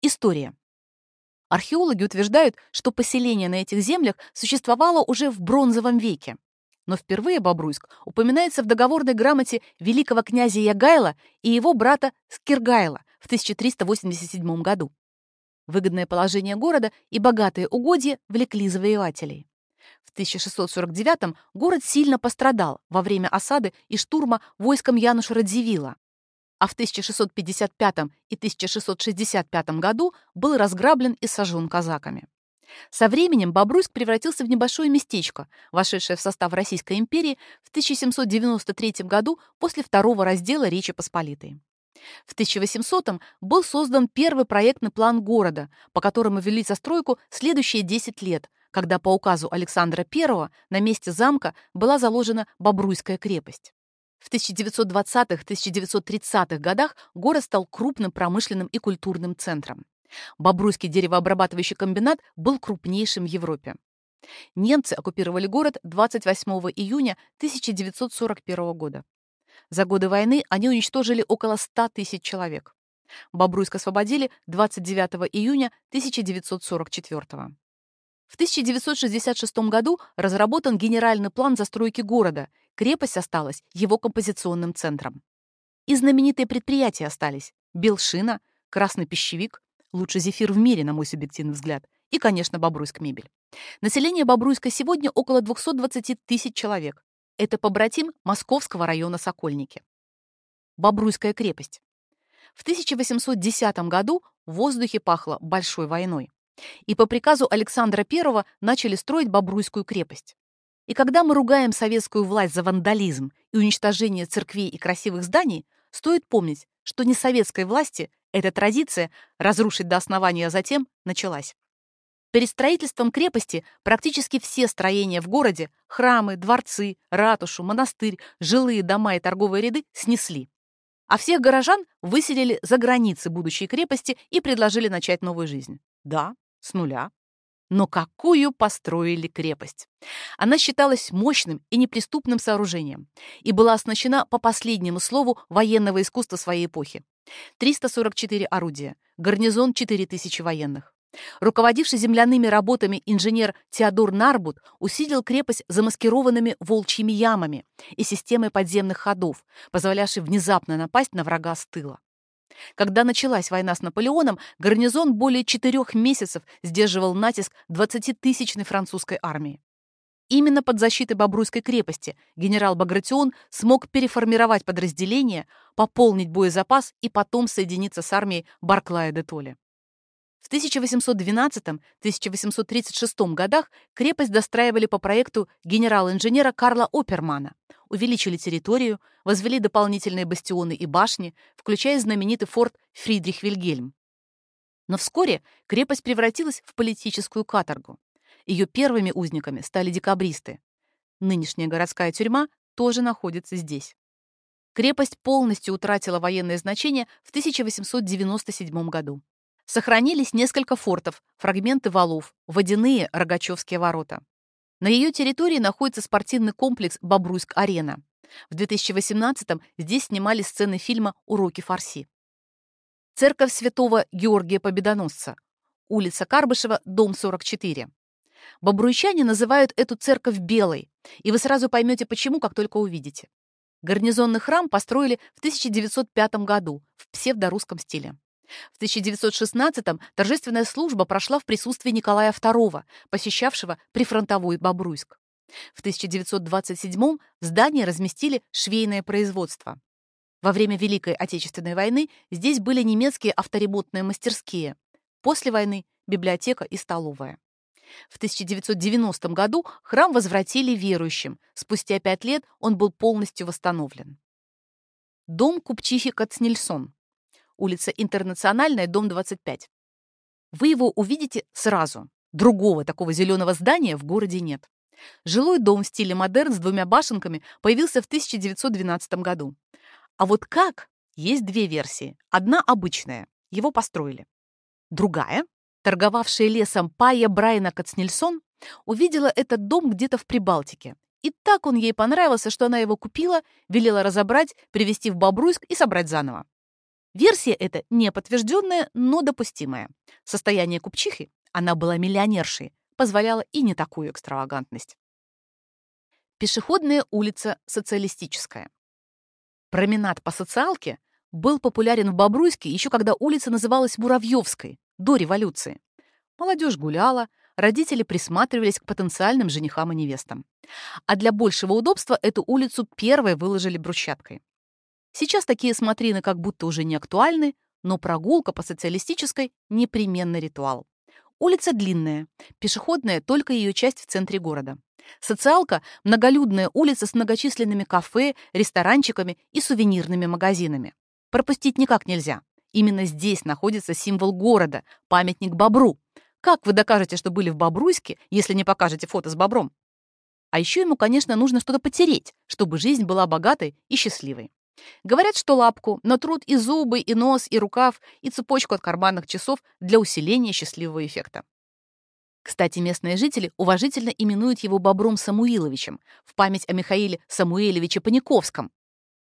История. Археологи утверждают, что поселение на этих землях существовало уже в бронзовом веке. Но впервые Бобруйск упоминается в договорной грамоте великого князя Ягайла и его брата Скиргайла в 1387 году. Выгодное положение города и богатые угодья влекли завоевателей. В 1649 город сильно пострадал во время осады и штурма войском Януша Радзивилла, а в 1655 и 1665 году был разграблен и сожжен казаками. Со временем Бобруйск превратился в небольшое местечко, вошедшее в состав Российской империи в 1793 году после второго раздела Речи Посполитой. В 1800-м был создан первый проектный план города, по которому вели застройку следующие 10 лет, когда по указу Александра I на месте замка была заложена Бобруйская крепость. В 1920-1930-х годах город стал крупным промышленным и культурным центром. Бобруйский деревообрабатывающий комбинат был крупнейшим в Европе. Немцы оккупировали город 28 июня 1941 года. За годы войны они уничтожили около 100 тысяч человек. Бобруйск освободили 29 июня 1944 года. В 1966 году разработан генеральный план застройки города. Крепость осталась его композиционным центром. И знаменитые предприятия остались. Белшина, Красный пищевик, лучший зефир в мире, на мой субъективный взгляд, и, конечно, Бобруйск мебель. Население Бобруйска сегодня около 220 тысяч человек. Это побратим Московского района Сокольники. Бобруйская крепость. В 1810 году в воздухе пахло большой войной и по приказу Александра I начали строить Бобруйскую крепость. И когда мы ругаем советскую власть за вандализм и уничтожение церквей и красивых зданий, стоит помнить, что не советской власти эта традиция разрушить до основания а затем началась. Перед строительством крепости практически все строения в городе – храмы, дворцы, ратушу, монастырь, жилые дома и торговые ряды – снесли. А всех горожан выселили за границы будущей крепости и предложили начать новую жизнь. Да, с нуля. Но какую построили крепость? Она считалась мощным и неприступным сооружением и была оснащена по последнему слову военного искусства своей эпохи. 344 орудия, гарнизон 4000 военных. Руководивший земляными работами инженер Теодор Нарбут усилил крепость замаскированными волчьими ямами и системой подземных ходов, позволявшей внезапно напасть на врага с тыла. Когда началась война с Наполеоном, гарнизон более четырех месяцев сдерживал натиск 20-тысячной французской армии. Именно под защитой Бобруйской крепости генерал Багратион смог переформировать подразделение, пополнить боезапас и потом соединиться с армией Барклая де Толли. В 1812-1836 годах крепость достраивали по проекту генерал-инженера Карла Опермана, увеличили территорию, возвели дополнительные бастионы и башни, включая знаменитый форт Фридрих-Вильгельм. Но вскоре крепость превратилась в политическую каторгу. Ее первыми узниками стали декабристы. Нынешняя городская тюрьма тоже находится здесь. Крепость полностью утратила военное значение в 1897 году. Сохранились несколько фортов, фрагменты валов, водяные Рогачевские ворота. На ее территории находится спортивный комплекс «Бобруйск-арена». В 2018-м здесь снимали сцены фильма «Уроки фарси». Церковь святого Георгия Победоносца. Улица Карбышева, дом 44. Бобруйчане называют эту церковь белой, и вы сразу поймете, почему, как только увидите. Гарнизонный храм построили в 1905 году в псевдорусском стиле. В 1916-м торжественная служба прошла в присутствии Николая II, посещавшего прифронтовой Бобруйск. В 1927-м в здании разместили швейное производство. Во время Великой Отечественной войны здесь были немецкие авторемонтные мастерские. После войны – библиотека и столовая. В 1990 году храм возвратили верующим. Спустя пять лет он был полностью восстановлен. Дом купчихи Кацнельсон улица Интернациональная, дом 25. Вы его увидите сразу. Другого такого зеленого здания в городе нет. Жилой дом в стиле модерн с двумя башенками появился в 1912 году. А вот как? Есть две версии. Одна обычная. Его построили. Другая, торговавшая лесом Пая Брайна Кацнельсон, увидела этот дом где-то в Прибалтике. И так он ей понравился, что она его купила, велела разобрать, привезти в Бобруйск и собрать заново. Версия эта не подтвержденная, но допустимая. Состояние купчихи, она была миллионершей, позволяло и не такую экстравагантность. Пешеходная улица Социалистическая. Променад по социалке был популярен в Бобруйске еще когда улица называлась Муравьевской, до революции. Молодежь гуляла, родители присматривались к потенциальным женихам и невестам. А для большего удобства эту улицу первой выложили брусчаткой. Сейчас такие смотрины как будто уже не актуальны, но прогулка по социалистической — непременный ритуал. Улица длинная, пешеходная только ее часть в центре города. Социалка — многолюдная улица с многочисленными кафе, ресторанчиками и сувенирными магазинами. Пропустить никак нельзя. Именно здесь находится символ города, памятник бобру. Как вы докажете, что были в Бобруйске, если не покажете фото с бобром? А еще ему, конечно, нужно что-то потереть, чтобы жизнь была богатой и счастливой. Говорят, что лапку, но труд и зубы, и нос, и рукав, и цепочку от карманных часов для усиления счастливого эффекта. Кстати, местные жители уважительно именуют его Бобром Самуиловичем в память о Михаиле Самуиловиче Паниковском,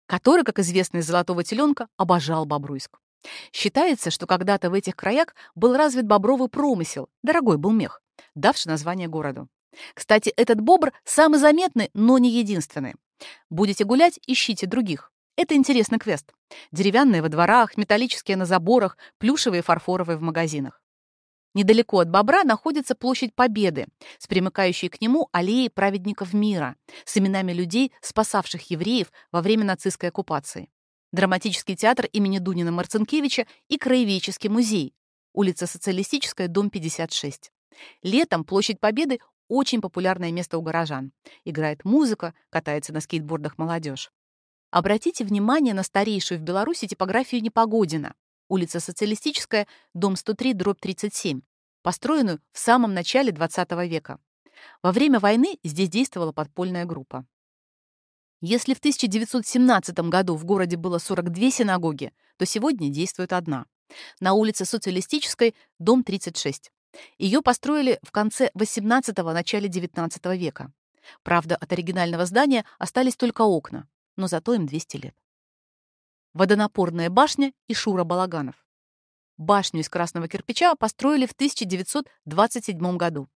который, как известно из «Золотого теленка», обожал Бобруйск. Считается, что когда-то в этих краях был развит бобровый промысел, дорогой был мех, давший название городу. Кстати, этот бобр самый заметный, но не единственный. Будете гулять, ищите других. Это интересный квест. Деревянные во дворах, металлические на заборах, плюшевые и фарфоровые в магазинах. Недалеко от Бобра находится площадь Победы, с примыкающей к нему аллеей праведников мира, с именами людей, спасавших евреев во время нацистской оккупации. Драматический театр имени Дунина Марцинкевича и Краеведческий музей, улица Социалистическая, дом 56. Летом площадь Победы – очень популярное место у горожан. Играет музыка, катается на скейтбордах молодежь. Обратите внимание на старейшую в Беларуси типографию Непогодина, улица Социалистическая, дом 103, дробь 37, построенную в самом начале XX века. Во время войны здесь действовала подпольная группа. Если в 1917 году в городе было 42 синагоги, то сегодня действует одна. На улице Социалистической, дом 36. Ее построили в конце 18-го, начале 19 века. Правда, от оригинального здания остались только окна но зато им 200 лет. Водонапорная башня и Шура Балаганов. Башню из красного кирпича построили в 1927 году.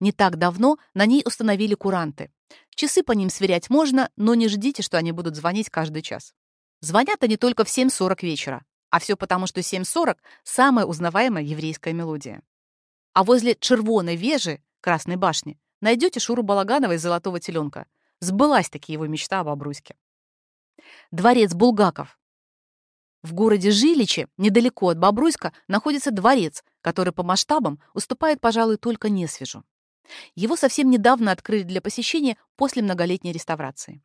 Не так давно на ней установили куранты. Часы по ним сверять можно, но не ждите, что они будут звонить каждый час. Звонят они только в 7.40 вечера, а все потому, что 7.40 — самая узнаваемая еврейская мелодия. А возле Червоной вежи, Красной башни, найдете Шуру Балаганова из «Золотого теленка». Сбылась таки его мечта об Обруське дворец Булгаков. В городе Жиличе, недалеко от Бобруйска, находится дворец, который по масштабам уступает, пожалуй, только Несвежу. Его совсем недавно открыли для посещения после многолетней реставрации.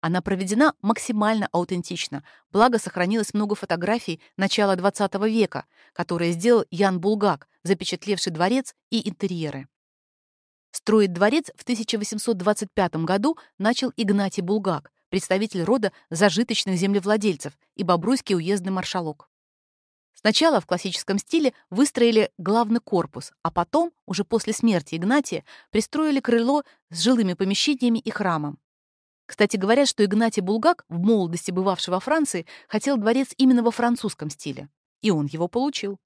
Она проведена максимально аутентично, благо сохранилось много фотографий начала XX века, которые сделал Ян Булгак, запечатлевший дворец и интерьеры. Строить дворец в 1825 году начал Игнатий Булгак, представитель рода зажиточных землевладельцев и бобруйский уездный маршалок. Сначала в классическом стиле выстроили главный корпус, а потом, уже после смерти Игнатия, пристроили крыло с жилыми помещениями и храмом. Кстати, говорят, что Игнатий Булгак, в молодости бывавший во Франции, хотел дворец именно во французском стиле. И он его получил.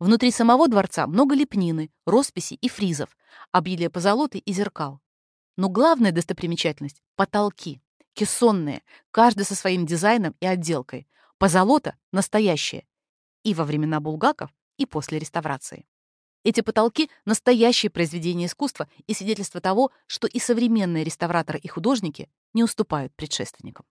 Внутри самого дворца много лепнины, росписи и фризов, обилие позолоты и зеркал. Но главная достопримечательность — потолки кессонные, каждый со своим дизайном и отделкой. Позолота — настоящее. И во времена булгаков, и после реставрации. Эти потолки — настоящее произведение искусства и свидетельство того, что и современные реставраторы и художники не уступают предшественникам.